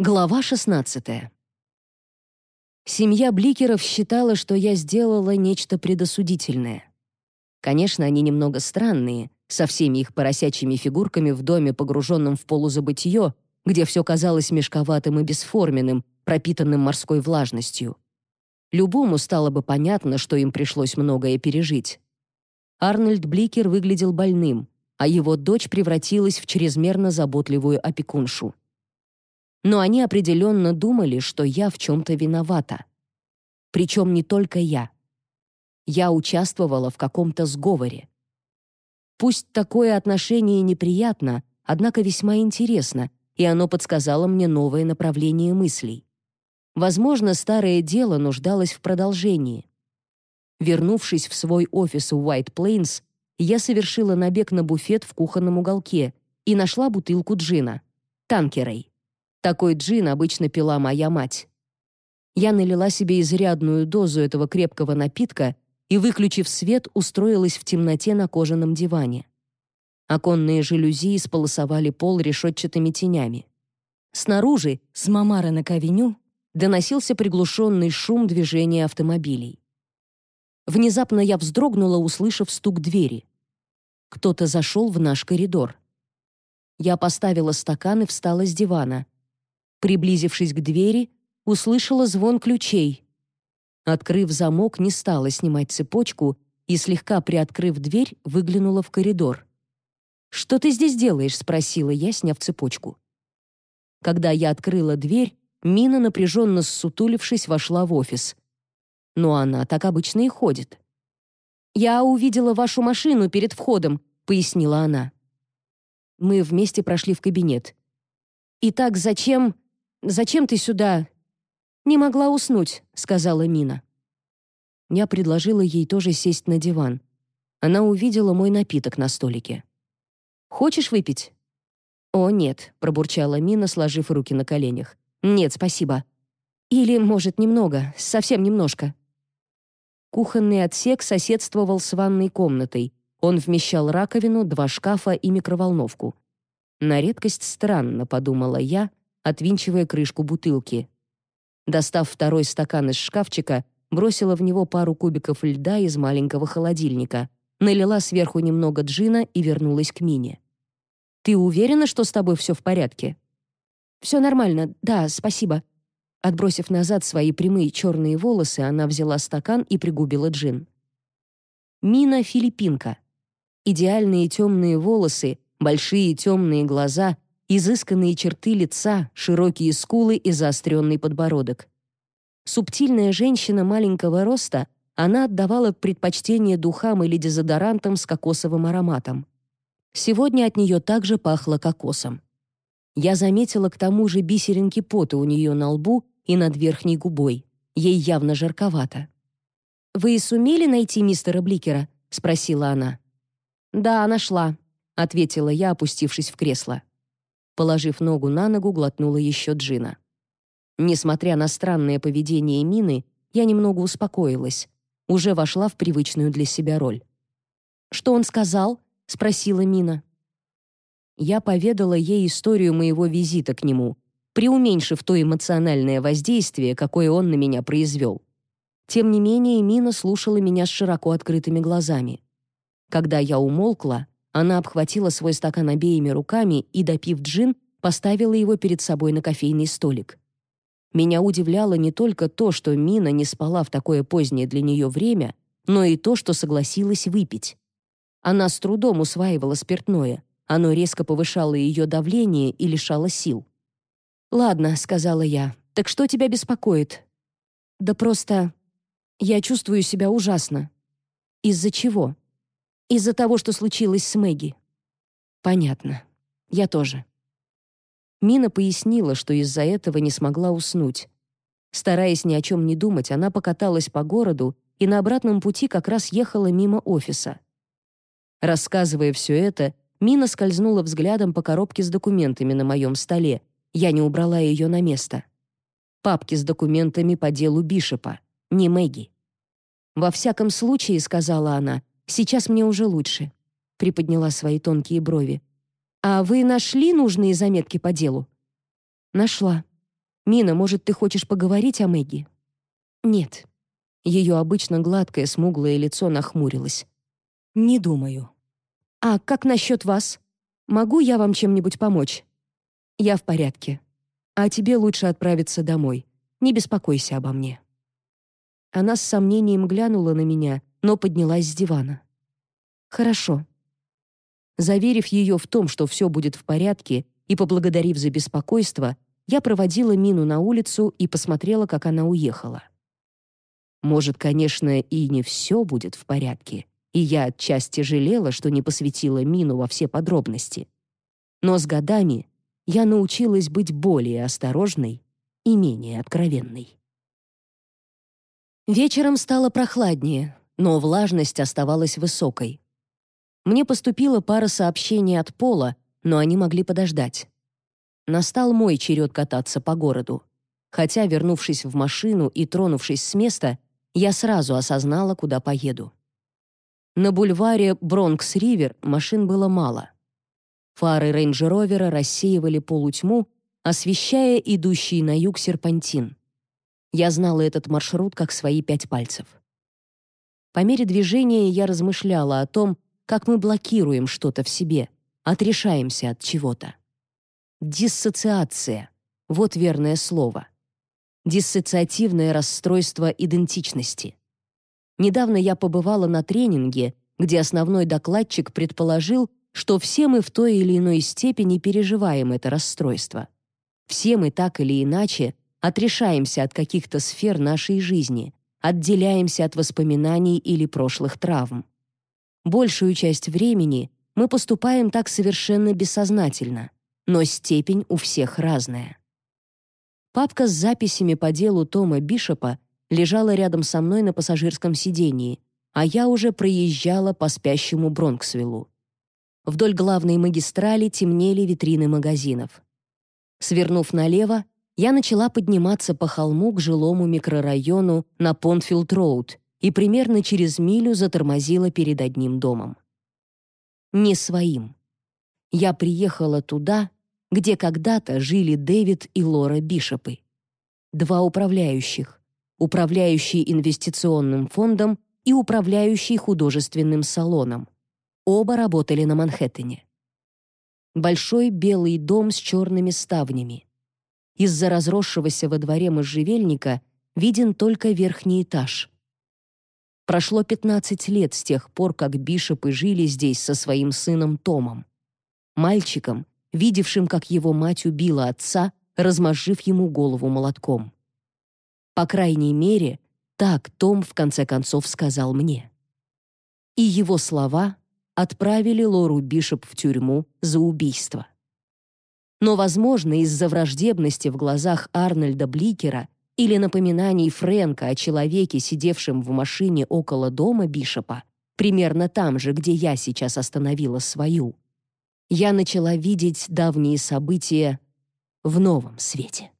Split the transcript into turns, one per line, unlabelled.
Глава 16. Семья Бликеров считала, что я сделала нечто предосудительное. Конечно, они немного странные, со всеми их поросячьими фигурками в доме, погруженном в полузабытье, где все казалось мешковатым и бесформенным, пропитанным морской влажностью. Любому стало бы понятно, что им пришлось многое пережить. Арнольд Бликер выглядел больным, а его дочь превратилась в чрезмерно заботливую опекуншу но они определенно думали, что я в чем-то виновата. Причем не только я. Я участвовала в каком-то сговоре. Пусть такое отношение неприятно, однако весьма интересно, и оно подсказало мне новое направление мыслей. Возможно, старое дело нуждалось в продолжении. Вернувшись в свой офис в White Plains, я совершила набег на буфет в кухонном уголке и нашла бутылку джина. Танкерей. Такой джин обычно пила моя мать. Я налила себе изрядную дозу этого крепкого напитка и, выключив свет, устроилась в темноте на кожаном диване. Оконные жалюзи исполосовали пол решетчатыми тенями. Снаружи, с Мамара на Кавеню, доносился приглушенный шум движения автомобилей. Внезапно я вздрогнула, услышав стук двери. Кто-то зашел в наш коридор. Я поставила стакан и встала с дивана. Приблизившись к двери, услышала звон ключей. Открыв замок, не стала снимать цепочку и, слегка приоткрыв дверь, выглянула в коридор. «Что ты здесь делаешь?» — спросила я, сняв цепочку. Когда я открыла дверь, Мина, напряженно ссутулившись, вошла в офис. Но она так обычно и ходит. «Я увидела вашу машину перед входом», — пояснила она. Мы вместе прошли в кабинет. «Итак, зачем...» Зачем ты сюда?» «Не могла уснуть», — сказала Мина. Я предложила ей тоже сесть на диван. Она увидела мой напиток на столике. «Хочешь выпить?» «О, нет», — пробурчала Мина, сложив руки на коленях. «Нет, спасибо». «Или, может, немного, совсем немножко». Кухонный отсек соседствовал с ванной комнатой. Он вмещал раковину, два шкафа и микроволновку. На редкость странно, подумала я, отвинчивая крышку бутылки. Достав второй стакан из шкафчика, бросила в него пару кубиков льда из маленького холодильника, налила сверху немного джина и вернулась к Мине. «Ты уверена, что с тобой все в порядке?» «Все нормально, да, спасибо». Отбросив назад свои прямые черные волосы, она взяла стакан и пригубила джин. Мина — филиппинка. Идеальные темные волосы, большие темные глаза изысканные черты лица, широкие скулы и заостренный подбородок. Субтильная женщина маленького роста, она отдавала предпочтение духам или дезодорантам с кокосовым ароматом. Сегодня от нее также пахло кокосом. Я заметила к тому же бисеринки пота у нее на лбу и над верхней губой. Ей явно жарковато. «Вы сумели найти мистера Бликера?» — спросила она. «Да, нашла», — ответила я, опустившись в кресло. Положив ногу на ногу, глотнула еще джина. Несмотря на странное поведение Мины, я немного успокоилась. Уже вошла в привычную для себя роль. «Что он сказал?» — спросила Мина. Я поведала ей историю моего визита к нему, преуменьшив то эмоциональное воздействие, какое он на меня произвел. Тем не менее, Мина слушала меня с широко открытыми глазами. Когда я умолкла, она обхватила свой стакан обеими руками и, допив джин, поставила его перед собой на кофейный столик. Меня удивляло не только то, что Мина не спала в такое позднее для нее время, но и то, что согласилась выпить. Она с трудом усваивала спиртное, оно резко повышало ее давление и лишало сил. «Ладно», — сказала я, — «так что тебя беспокоит?» «Да просто... Я чувствую себя ужасно». «Из-за чего?» Из-за того, что случилось с Мэгги. Понятно. Я тоже. Мина пояснила, что из-за этого не смогла уснуть. Стараясь ни о чем не думать, она покаталась по городу и на обратном пути как раз ехала мимо офиса. Рассказывая все это, Мина скользнула взглядом по коробке с документами на моем столе. Я не убрала ее на место. Папки с документами по делу Бишопа, не Мэгги. «Во всяком случае», — сказала она, Сейчас мне уже лучше», — приподняла свои тонкие брови. «А вы нашли нужные заметки по делу?» «Нашла. «Мина, может, ты хочешь поговорить о Мэгги?» «Нет». Ее обычно гладкое, смуглое лицо нахмурилось. «Не думаю». «А как насчет вас? Могу я вам чем-нибудь помочь?» «Я в порядке. А тебе лучше отправиться домой. Не беспокойся обо мне». Она с сомнением глянула на меня, но поднялась с дивана. «Хорошо». Заверив ее в том, что все будет в порядке, и поблагодарив за беспокойство, я проводила Мину на улицу и посмотрела, как она уехала. Может, конечно, и не все будет в порядке, и я отчасти жалела, что не посвятила Мину во все подробности. Но с годами я научилась быть более осторожной и менее откровенной. Вечером стало прохладнее, но влажность оставалась высокой. Мне поступила пара сообщений от Пола, но они могли подождать. Настал мой черед кататься по городу. Хотя, вернувшись в машину и тронувшись с места, я сразу осознала, куда поеду. На бульваре Бронкс-Ривер машин было мало. Фары рейндж-ровера рассеивали полутьму, освещая идущий на юг серпантин. Я знала этот маршрут как свои пять пальцев. По мере движения я размышляла о том, как мы блокируем что-то в себе, отрешаемся от чего-то. Диссоциация — вот верное слово. Диссоциативное расстройство идентичности. Недавно я побывала на тренинге, где основной докладчик предположил, что все мы в той или иной степени переживаем это расстройство. Все мы так или иначе отрешаемся от каких-то сфер нашей жизни, отделяемся от воспоминаний или прошлых травм. Большую часть времени мы поступаем так совершенно бессознательно, но степень у всех разная. Папка с записями по делу Тома Бишопа лежала рядом со мной на пассажирском сидении, а я уже проезжала по спящему Бронксвиллу. Вдоль главной магистрали темнели витрины магазинов. Свернув налево, я начала подниматься по холму к жилому микрорайону на Понтфилд-Роуд и примерно через милю затормозила перед одним домом. Не своим. Я приехала туда, где когда-то жили Дэвид и Лора Бишопы. Два управляющих, управляющий инвестиционным фондом и управляющий художественным салоном. Оба работали на Манхэттене. Большой белый дом с черными ставнями. Из-за разросшегося во дворе можжевельника виден только верхний этаж. Прошло 15 лет с тех пор, как Бишопы жили здесь со своим сыном Томом. Мальчиком, видевшим, как его мать убила отца, размозжив ему голову молотком. По крайней мере, так Том в конце концов сказал мне. И его слова отправили Лору Бишоп в тюрьму за убийство. Но, возможно, из-за враждебности в глазах Арнольда Бликера или напоминаний Фрэнка о человеке, сидевшем в машине около дома Бишопа, примерно там же, где я сейчас остановила свою, я начала видеть давние события в новом свете.